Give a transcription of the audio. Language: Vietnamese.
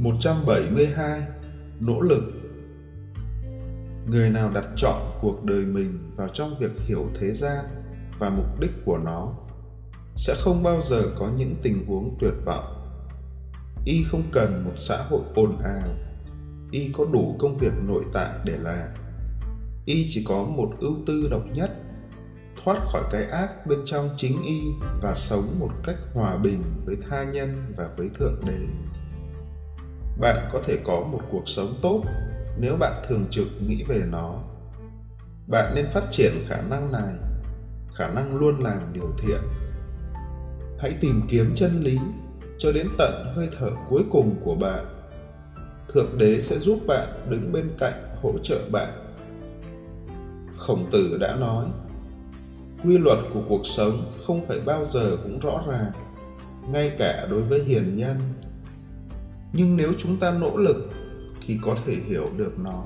172 Nỗ lực Người nào đặt chọn cuộc đời mình vào trong việc hiểu thế gian và mục đích của nó, sẽ không bao giờ có những tình huống tuyệt vọng. Y không cần một xã hội ồn ào. Y có đủ công việc nội tại để làm. Y chỉ có một ưu tư độc nhất, thoát khỏi cái ác bên trong chính y và sống một cách hòa bình với tha nhân và với thượng đế bạn có thể có một cuộc sống tốt nếu bạn thường trực nghĩ về nó. Bạn nên phát triển khả năng này, khả năng luôn làm điều thiện. Hãy tìm kiếm chân lý cho đến tận hơi thở cuối cùng của bạn. Thượng đế sẽ giúp bạn đứng bên cạnh hỗ trợ bạn. Khổng tử đã nói, quy luật của cuộc sống không phải bao giờ cũng rõ ràng, ngay cả đối với hiền nhân nhưng nếu chúng ta nỗ lực thì có thể hiểu được nó.